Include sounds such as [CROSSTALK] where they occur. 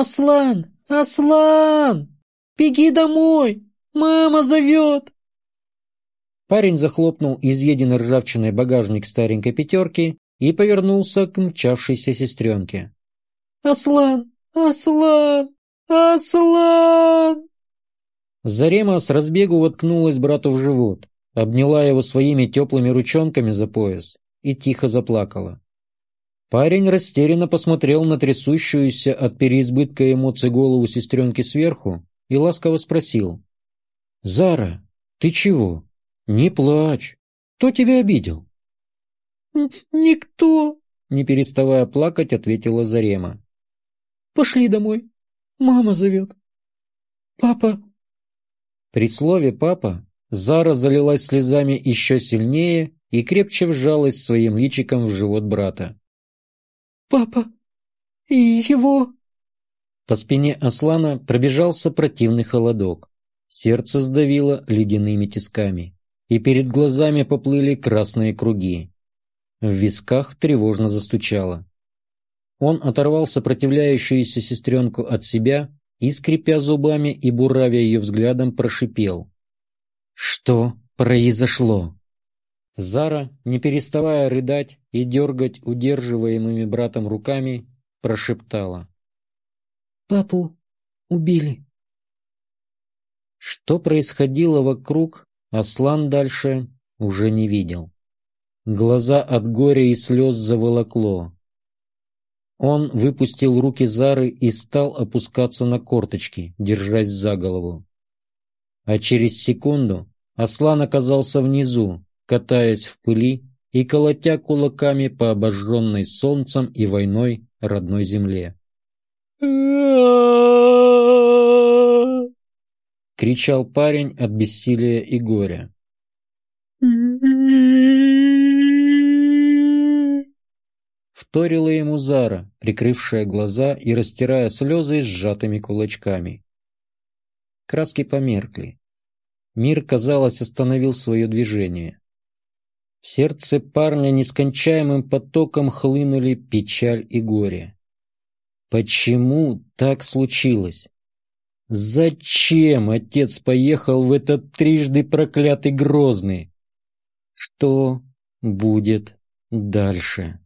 «Аслан! Аслан! Беги домой! Мама зовет!» Парень захлопнул изъеденный ржавчиной багажник старенькой пятерки и повернулся к мчавшейся сестренке. «Аслан! Аслан! Аслан!» Зарема с разбегу воткнулась брату в живот, обняла его своими теплыми ручонками за пояс и тихо заплакала. Парень растерянно посмотрел на трясущуюся от переизбытка эмоций голову сестренки сверху и ласково спросил. «Зара, ты чего? Не плачь. Кто тебя обидел?» «Никто!» — не переставая плакать, ответила Зарема. «Пошли домой. Мама зовет. Папа при слове «папа» Зара залилась слезами еще сильнее и крепче вжалась своим личиком в живот брата. «Папа! Его!» По спине Аслана пробежался противный холодок. Сердце сдавило ледяными тисками, и перед глазами поплыли красные круги. В висках тревожно застучало. Он оторвал сопротивляющуюся сестренку от себя и, скрипя зубами и буравя ее взглядом, прошипел. «Что произошло?» Зара, не переставая рыдать и дергать удерживаемыми братом руками, прошептала. «Папу убили». Что происходило вокруг, Аслан дальше уже не видел. Глаза от горя и слез заволокло. Он выпустил руки Зары и стал опускаться на корточки, держась за голову. А через секунду Аслан оказался внизу, катаясь в пыли и колотя кулаками по обожженной солнцем и войной родной земле. [SNIFFS] кричал парень от бессилия и горя. [SNIFFS] Вторила ему Зара, прикрывшая глаза и растирая слезы сжатыми кулачками. Краски померкли. Мир, казалось, остановил свое движение. В сердце парня нескончаемым потоком хлынули печаль и горе. Почему так случилось? Зачем отец поехал в этот трижды проклятый Грозный? Что будет дальше?